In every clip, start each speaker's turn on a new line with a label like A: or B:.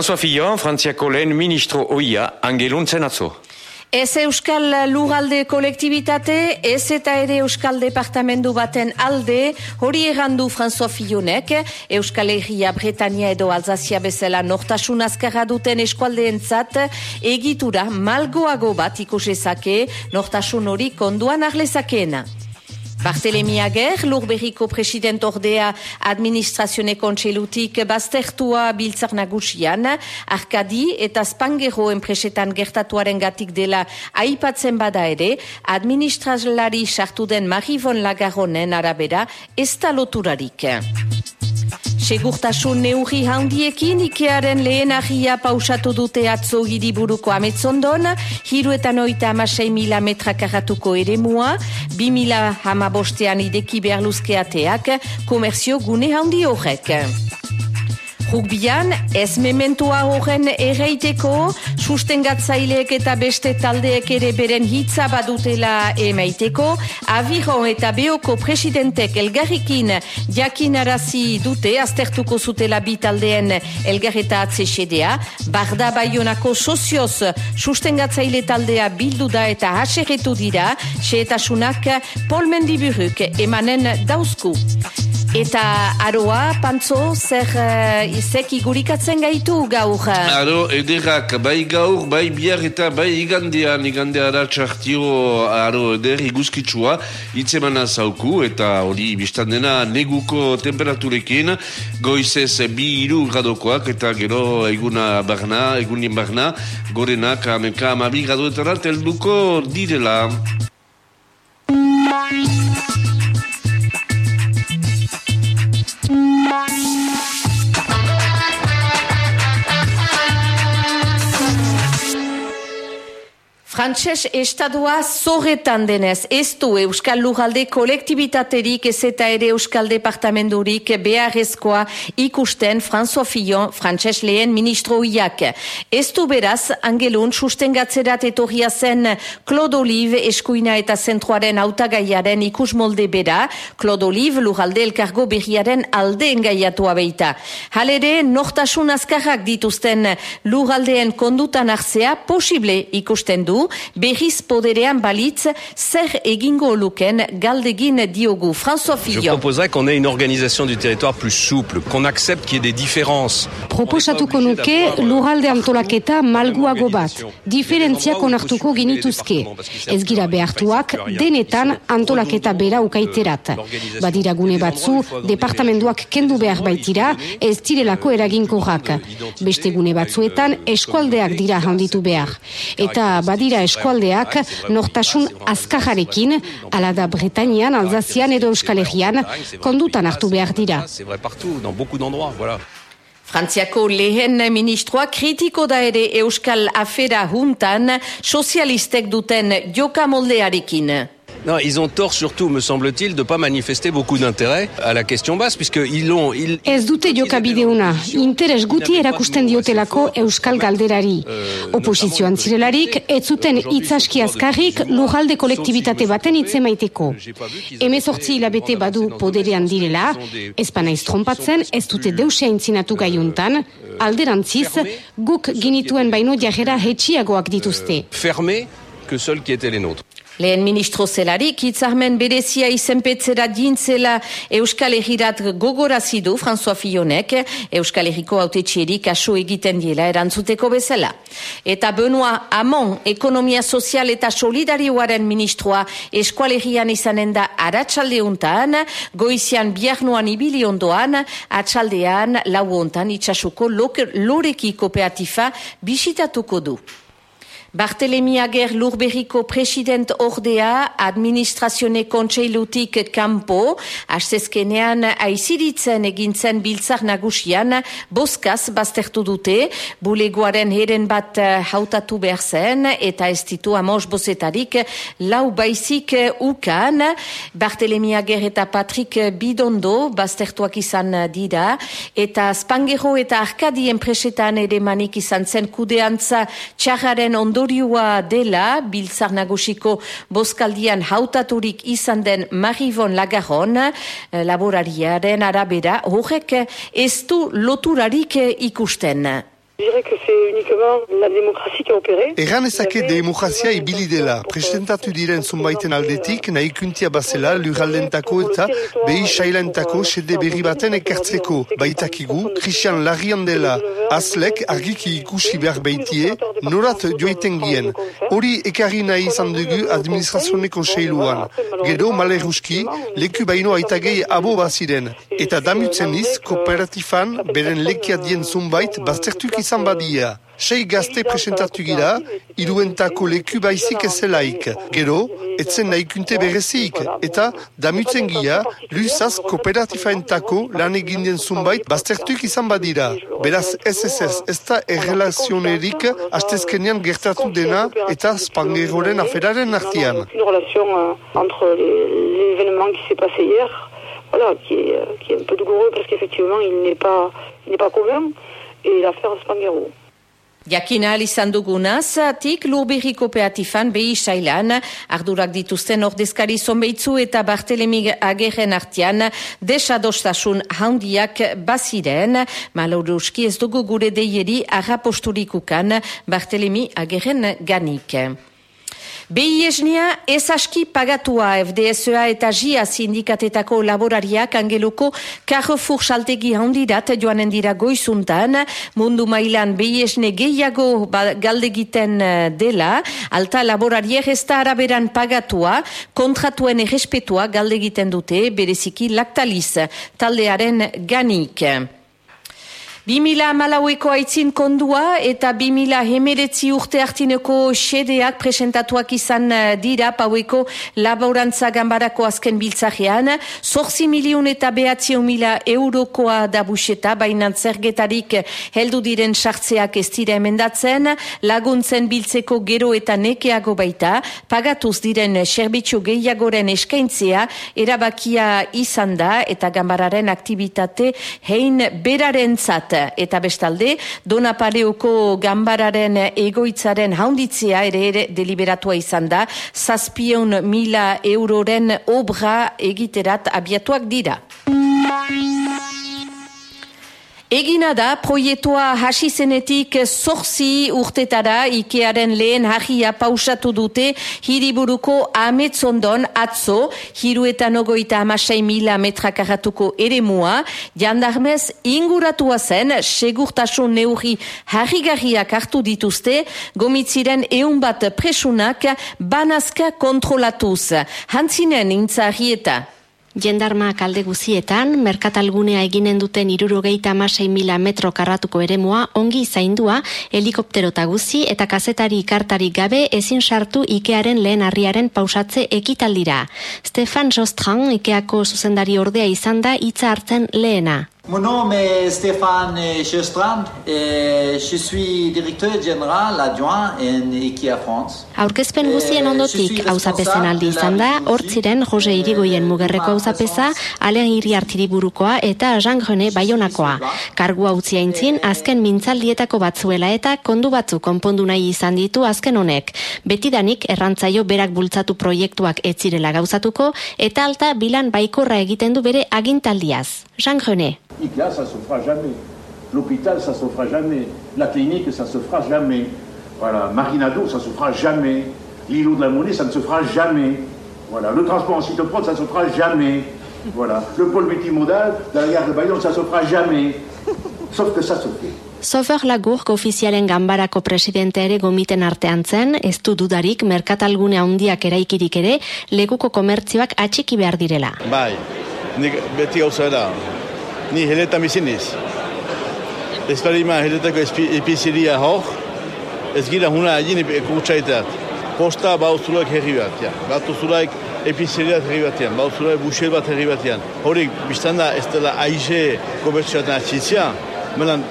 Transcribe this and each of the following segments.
A: François Fillon, Frantziako lehen ministro oia, angeluntzen atzo.
B: Ez Euskal Lugalde kolektibitate, ez eta ere Euskal Departamendu baten alde, hori egandu François Fillonek, Euskal Herria Bretania edo Alzazia bezala nortasun azkarra duten eskualdeentzat, egitura malgoago bat ikusezake, nortasun hori konduan arlezakeena. Bartelemi Ager, lurberriko president ordea administrazione kontselutik baztertua biltzar nagusian, Arkadi eta Spangero enpresetan gertatuaren gatik dela aipatzen bada ere, administrazlari sartu den Marivon Lagarronen arabera ez da loturarik. Segurtasun neurri handiekin Ikearen lehen ahia pausatu dute atzo hiriburuko ametzondon, hiruetan oita amasei mila metrakaratuko ere mua, bi mila hamabostean ideki behar luzkeateak, komerzio gune handi horrek. Rugbian, ez mementua horren erreiteko, sustengatzaileek eta beste taldeek ere beren hitza badutela emaiteko, aviron eta beoko presidentek elgarrikin jakinarazi dute, aztertuko zutela bi taldeen elgarreta atzesedea, barda baionako sozioz sustengatzaile taldea bildu da eta haserretu dira, xeetasunak polmendiburuk emanen dauzku. Eta aroa, pantzo, zer uh, izek igurikatzen gaitu gaur?
C: Aro, ederrak, bai gaur, bai bihar eta bai igandean, igandea da txartio, aro, eder iguzkitsua, itzemana zauku, eta hori biztan dena neguko temperaturekin, goizez bi iru gradokoak, eta gero eguna barna, egunien barna, gorenak, amenka amabi gradoetara, telduko direla.
B: Frantses estadua zorretan denez, ez du Euskal Lugalde kolektibitaterik ez eta ere Euskal Departamendurik beharrezkoa ikusten François Fillon, Frantses lehen ministroiak. Ez du beraz, angelun sustengatzerat etorria zen Claude Olive eskuina eta zentroaren autagaiaren ikus molde bera, Claude Olive Lugalde elkargo berriaren alde engaiatua beita. Halere, nortasun azkarrak dituzten Lugaldeen kondutan hartzea posible ikusten du, berriz poderean balitz zer egingo luken galdegin diogu François Fillon.
D: Je proposerais qu'on ait une organisation du territoire plus souple, qu'on accepte qu'il y ait des différences.
E: Proposatuko nuke lurralde antolaketa malguago bat, diferentziak onartuko genituzke. Ez gira behartuak denetan antolaketa bera ukaiterat. Badira gune batzu, departamenduak kendu behar baitira, ez direlako eraginkorrak. Beste gune batzuetan eskualdeak dira handitu behar. Eta badira eskualdeak nortasun azkajarekin, ala da Bretainian, Alzazian edo Euskal Herrian, kondutan hartu behar dira.
B: Frantziako lehen ministroa kritiko da ere Euskal Afera juntan sozialistek duten joka moldearekin.
D: Non, ils ont tort surtout, me semble-t-il, de pas manifester beaucoup d'intérêt à la question basse, puisqu'ils l'ont... Ils...
E: Ez dute jokabideuna, interes guti erakusten diotelako Euskal Galderari. Oposizioan zirelarik, ez zuten itzaski azkarrik lujalde kolektibitate baten itzemaiteko. Hemezortzi hilabete badu poderean direla, ez panaiz trompatzen, ez dute deusea intzinatu gaiuntan, alderantziz, guk ginituen baino jarrera hetxiagoak dituzte.
D: Fermé que ceux qui étaient les nôtres.
B: Lehen ministro zelarik, itzarmen berezia izenpetzera dintzela Euskal Herrirat gogorazidu François Fillonek, Euskal Herriko autetxierik aso egiten diela erantzuteko bezala. Eta Benoa Amon, ekonomia sozial eta solidarioaren ministroa Eskual Herrian izanen da aratsaldeuntan, goizian biarnoan ibili ondoan, atxaldean lau ontan itxasuko loreki kooperatifa bisitatuko du. Bartelemi Ager lurberriko president ordea administrazione kontseilutik kanpo, astezkenean aiziritzen egintzen biltzar nagusian, boskaz baztertu dute, bulegoaren heren bat hautatu behar zen, eta ez ditu amos bozetarik lau baizik ukan, Bartelemi Ager eta Patrick Bidondo baztertuak izan dira, eta Spangero eta Arkadi enpresetan ere manik izan zen kudeantza txarraren ondo ondorioa dela biltzar nagusiko boskaldian hautaturik izan den Marivon Lagarron laborariaren arabera horrek ez du loturarik ikusten.
F: Egan ezake demokrazia ibili dela, presentatu diren zunbaiten aldetik, nahi kuntia bazela lurraldentako eta behi sailantako sede berri baten ekartzeko. Baitakigu, Christian Larrian dela, azlek argiki ikusi behar baitie, norat joaiten gien. Hori ekarri nahi izan dugu administrazioneko seiluan. Gero, maleruski, leku baino aitagei abo baziren. Eta damutzen iz, kooperatifan, beren lekia dien zunbait, baztertuk izan badia. Sei gazte presentatu gira, iruentako leku baizik ezelaik. Gero, etzen nahikunte berezik. Eta, damutzen gira, luizaz kooperatifaentako lan egin zunbait baztertuk izan badira. Beraz, ez ez ez, ez da errelazionerik astezkenean gertatu dena eta spangeroren aferaren artian.
G: hier, voilà, qui est, qui est un peu douloureux parce qu'effectivement, il n'est pas, il n'est pas commun, et l'affaire Spangero.
B: Jakina izan dugunaz, atik lurberri kooperatifan behi sailan, ardurak dituzten ordezkari zonbeitzu eta Bartelemi agerren artian, desadostasun handiak baziren, malauruski ez dugu gure deieri arraposturikukan Bartelemi agerren ganik. Behi esnea ez aski pagatua FDSA eta JIA sindikatetako laborariak angeloko Carrefour saltegi handirat joanen dira goizuntan, mundu mailan behi esne gehiago ba, galdegiten eh, dela, alta laborariek ez da araberan pagatua, kontratuen errespetua galdegiten dute, bereziki laktaliz. Taldearen ganik. 2000 malaueko aitzin kondua eta 2000 hemeretzi urte hartineko sedeak presentatuak izan eh, dira paueko laborantza gambarako azken biltzajean. Zorzi milion eta behatzio mila eurokoa da buseta, baina zergetarik heldu diren sartzeak ez dira emendatzen, laguntzen biltzeko gero eta nekeago baita, pagatuz diren serbitxo gehiagoren eskaintzea, erabakia izan da eta gambararen aktivitate hein beraren zat eta bestalde Dona Paleoko gambararen egoitzaren haunditzea ere ere deliberatua izan da zazpion mila euroren obra egiterat abiatuak dira. Egina da, proietua hasi zenetik zorzi urtetara Ikearen lehen hajia pausatu dute hiriburuko ametzondon atzo, hiruetan ogoita amasai mila metrakaratuko ere mua, jandarmez inguratua zen, segurtasun neuri harrigarriak hartu dituzte, gomitziren eun bat presunak banazka kontrolatuz. Hantzinen intzahieta.
H: Jendarma kalde guzietan, merkatalgunea eginen duten irurogeita amasei mila metro karratuko eremua ongi zaindua helikopterota guzi eta kazetari ikartari gabe ezin sartu Ikearen lehen harriaren pausatze ekitaldira. Stefan Jostran, Ikeako zuzendari ordea izan da hitza hartzen lehena.
I: Mon nom est Stéphane Chestrand et je suis directeur général adjoint en IKEA France.
H: Aurkezpen guzien ondotik auzapezen aldi izan da, hortziren Jose Irigoien mugerreko auzapeza, Alen Iri Artiriburukoa eta Jean Grené Baionakoa. Kargu utzi aintzin, azken mintzaldietako batzuela eta kondu batzu konpondu nahi izan ditu azken honek. Betidanik errantzaio berak bultzatu proiektuak etzirela gauzatuko eta alta bilan baikorra egiten du bere agintaldiaz. Jean Grené.
J: IKEA, ça se fera jamais. L'hôpital, ça se fera jamais. La clinique, ça se fera jamais. Voilà. Marinado, ça se fera jamais. L'îlot de la monnaie, ça ne se fera jamais. Voilà. Le transport en cytoprode, ça ne se fera jamais. Voilà. Le pôle multimodal, la gare de Bayonne, ça se fera jamais. Sauf que ça se fait.
H: Sofer Lagurk ofizialen ganbarako presidente ere gomiten artean zen, ez du dudarik merkatalgune handiak eraikirik ere, leguko komertzioak atxiki behar direla.
K: Bai, nik beti da, ni heleta misiniz. Ez bari ma heletako epiziria hor, ez gira huna egin kurtsaitat. Posta bauzulaik herri bat, ja. Bauzulaik epiziria herri batean, bauzulaik busel bat herri batean. Horik, biztan da ez dela aize komertzioaten atxitzia, menan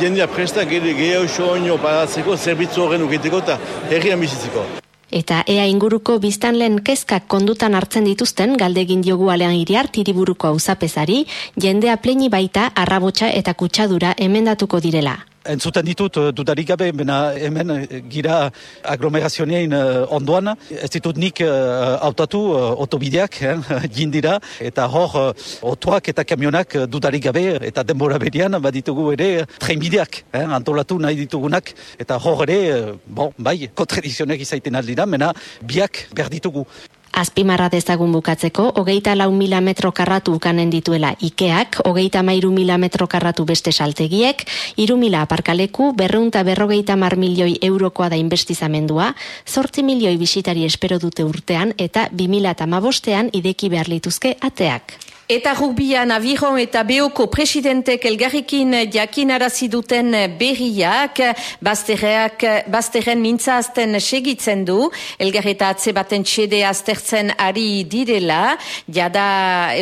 K: jendea presta gehiago soño pagatzeko, zerbitzu horren ukiteko eta herrian bizitzeko.
H: Eta ea inguruko biztanlen kezkak kondutan hartzen dituzten galdegin diogu alean iriar tiriburuko auzapezari, jendea pleni baita arrabotsa eta kutsadura emendatuko direla.
L: Entzuten ditut uh, dudarik gabe, bena hemen gira aglomerazionein ondoan, ez ditut nik uh, autatu uh, otobideak, eh, jindira, eta hor otoak eta kamionak dudarik gabe, eta denbora berian baditugu ere trenbideak, eh, antolatu nahi ditugunak, eta hor ere, bon, bai, kontradizionek izaiten aldira, mena biak berditugu.
H: Azpimarra dezagun bukatzeko, hogeita lau mila metro karratu ukanen dituela Ikeak, hogeita mairu mila metro karratu beste saltegiek, iru mila aparkaleku, berreunta berrogeita mar milioi eurokoa da investizamendua, zortzi milioi bisitari espero dute urtean, eta bi mila tamabostean ideki behar lituzke ateak.
B: Eta rugbian aviron eta beoko presidentek elgarrikin jakinarazi duten berriak, bazterreak, bazterren mintzazten segitzen du, elgarreta atze baten txede aztertzen ari direla, jada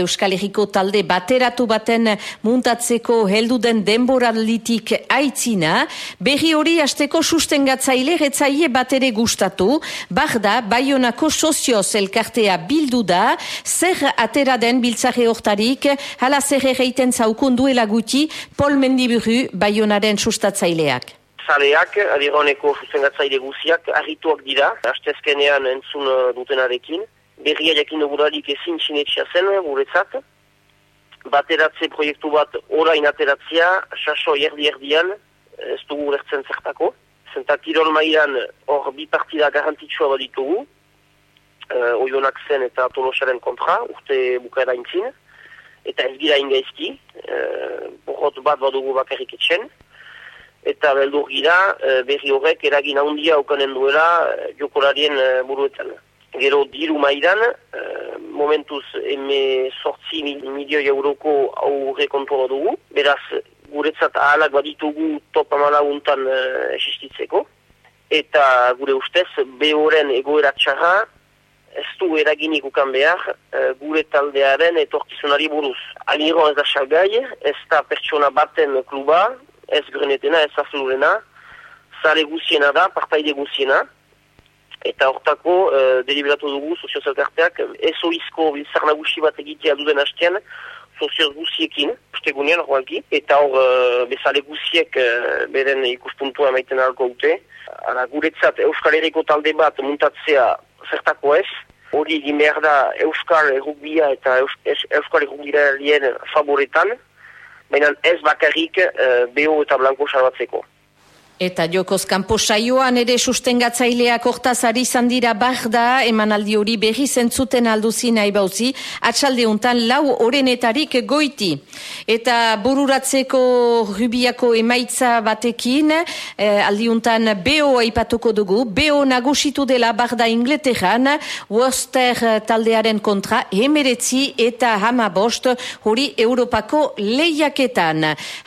B: Euskal Herriko talde bateratu baten muntatzeko heldu den denboralitik aitzina, berri hori asteko sustengatzaile retzaile batere gustatu, barda, baionako sozioz elkartea bildu da, zer atera den biltzare hortarik, hala zer egiten zaukun duela guti, Pol Mendiburu baionaren sustatzaileak.
M: Zaleak, adironeko sustengatzaile guziak, argituak dira, hastezkenean entzun uh, dutenarekin, berria jakin dugurarik ezin txinetxea zen, guretzat, bateratze proiektu bat orain ateratzea, saso erdi-erdian, ez dugu lertzen zertako, zenta Tirol maian hor bi partida garantitxua baditugu, uh, oionak zen eta tolosaren kontra, urte bukaera intzin, eta ez gira ingaizki, e, bat badugu bakarrik etxen, eta beldur gira e, berri horrek eragin handia okanen duela e, jokolarien e, buruetan. Gero diru maidan, e, momentuz eme sortzi milioi euroko aurre kontrola dugu, beraz guretzat ahalak baditugu top amala untan e, esistitzeko, eta gure ustez, behoren egoera txarra, ez du eraginik ukan behar uh, gure taldearen etorkizunari buruz. Aliro ez da salgai, ez da pertsona baten kluba, ez grenetena, ez azulurena, zare guziena da, partaide guziena, eta hortako uh, deliberatu dugu soziozelkarteak ez oizko bizar nagusi bat egitea duden hastean, sozioz guziekin, ustegunean horrelki, eta hor uh, bezale guziek uh, beren ikuspuntua maiten alko ute. Ara, guretzat Euskal Herriko talde bat muntatzea zertako ez, hori egin behar da Euskal Errugbia eta Euskal Errugbia favoretan, baina ez bakarrik uh, Beo eta Blanko salbatzeko.
B: Eta Jokoz Kampo saioan ere sustengatzaileak hortaz ari dira da, emanaldi hori berri zentzuten alduzi nahi bauzi, atxalde untan lau orenetarik goiti. Eta bururatzeko rubiako emaitza batekin, eh, aldiuntan BO aipatuko dugu, BO nagusitu dela barda ingleteran, Worcester taldearen kontra, emeretzi eta hama bost, hori Europako lehiaketan.